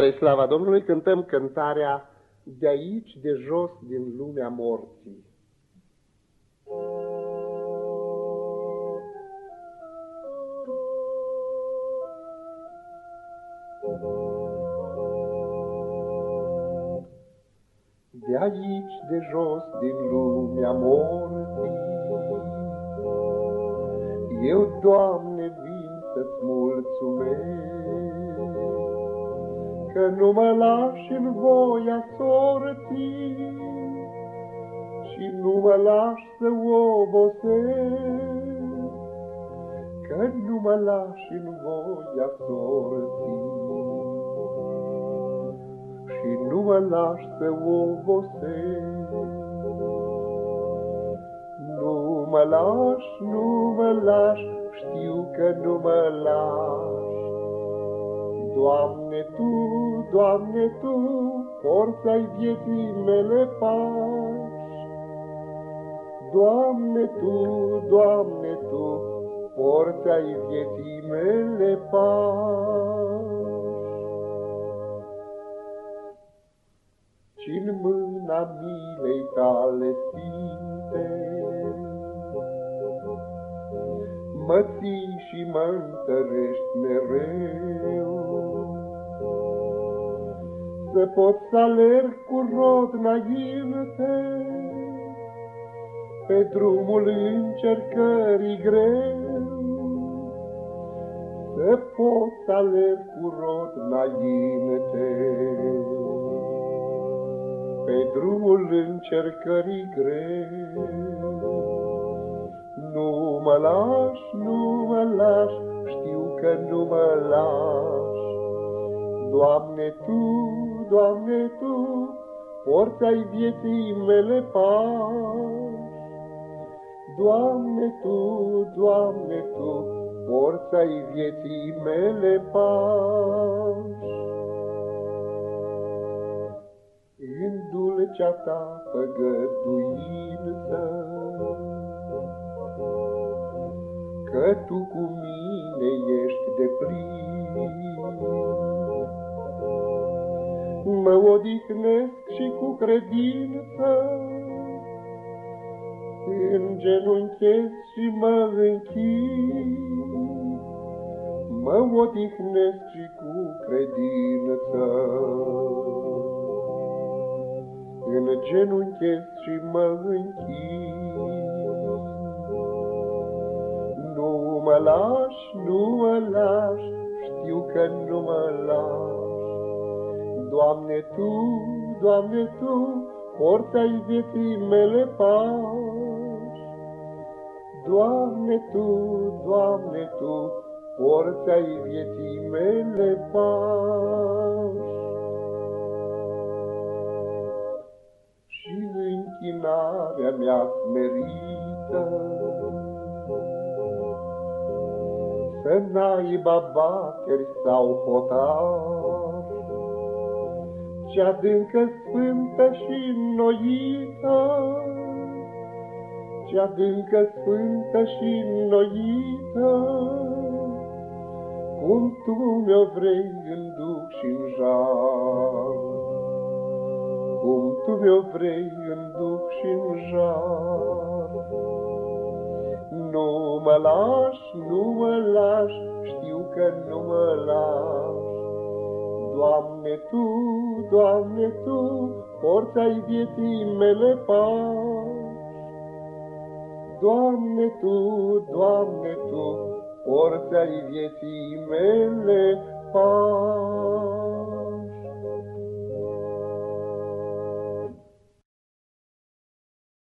Spre slava Domnului cântăm cântarea De aici, de jos, din lumea morții. De aici, de jos, din lumea morții, Eu, Doamne, vin să-ți mulțumesc, Că nu mă lași în voia sorții Și nu mă lași să obosesc, Că nu mă lași în voia sorții Și nu mă lași să obosesc. Nu mă lași, nu mă lași, știu că nu mă lași, Doamne, Tu, Doamne, Tu, forța-i vieții mele pași. Doamne, Tu, Doamne, Tu, forța-i vieții mele pași. ci în mâna milei tale sfinte, mă ții și mă întărești mereu. Să pot să alerg cu rod înainte, pe drumul încercării greu. Să pot să alerg cu rod înainte, pe drumul încercării greu. Nu mă lași, nu mă lași, știu că nu mă lași. Doamne, Tu, Doamne, Tu, forța-i vieții mele pași. Doamne, Tu, Doamne, Tu, forța-i vieții mele pași. În dulcea ta făgăduință, Că tu cu mine ești de plin. Mă odihnesc și cu credință, În genunchez și mă închin. Mă odihnesc și cu credință, În genunchez și mă închin. Lași, nu mă lași, știu că nu mă lași. Doamne Tu, Doamne Tu, forța-i vieții mele pași. Doamne Tu, Doamne Tu, forța-i vieții mele pași. Și închinarea mea smerită, Să n-aibă bateri sau hotar, Ce adâncă sfântă și înnoită, Ce adâncă sfântă și înnoită, Cum Tu mi-o vrei în duc și în jar, Cum Tu mi-o vrei în duc și în jar. Nu mă lași, nu mă lași, știu că nu mă lași. Doamne Tu, Doamne Tu, forța-i vieții mele pași. Doamne Tu, Doamne Tu, forța-i vieții mele pași.